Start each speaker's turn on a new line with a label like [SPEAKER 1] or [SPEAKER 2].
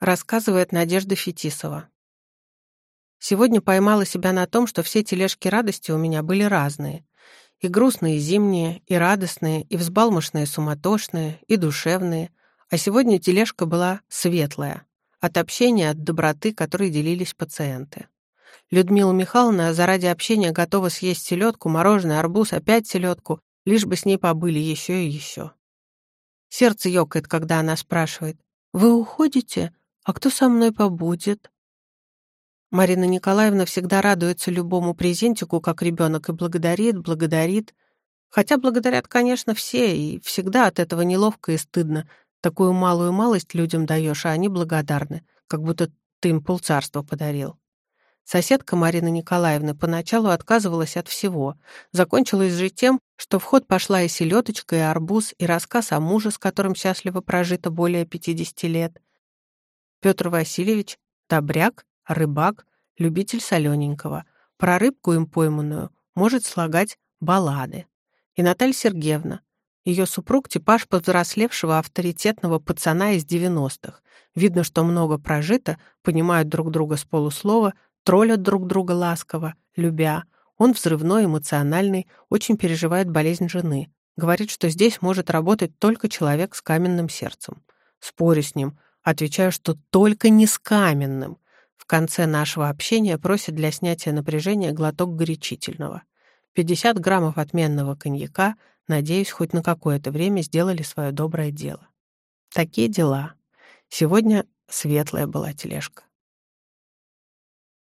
[SPEAKER 1] Рассказывает Надежда Фетисова. Сегодня поймала себя на том, что все тележки радости у меня были разные. И грустные зимние, и радостные, и взбалмошные суматошные, и душевные. А сегодня тележка была светлая. От общения, от доброты, которой делились пациенты. Людмила Михайловна заради общения готова съесть селедку, мороженое, арбуз, опять селедку, лишь бы с ней побыли еще и еще. Сердце ёкает, когда она спрашивает, «Вы уходите? А кто со мной побудет?» Марина Николаевна всегда радуется любому презентику, как ребенок, и благодарит, благодарит. Хотя благодарят, конечно, все, и всегда от этого неловко и стыдно. Такую малую малость людям даешь, а они благодарны, как будто ты им полцарства подарил. Соседка Марины Николаевны поначалу отказывалась от всего. Закончилось же тем, что в ход пошла и селедочка, и арбуз, и рассказ о муже, с которым счастливо прожито более 50 лет. Петр Васильевич — добряк, рыбак, любитель солененького. Про рыбку им пойманную может слагать баллады. И Наталья Сергеевна. Ее супруг — типаж повзрослевшего авторитетного пацана из 90-х. Видно, что много прожито, понимают друг друга с полуслова, троллят друг друга ласково, любя. Он взрывной, эмоциональный, очень переживает болезнь жены. Говорит, что здесь может работать только человек с каменным сердцем. Спорю с ним, отвечаю, что только не с каменным — в конце нашего общения просит для снятия напряжения глоток горячительного. 50 граммов отменного коньяка, надеюсь, хоть на какое-то время сделали свое доброе дело. Такие дела. Сегодня светлая была тележка.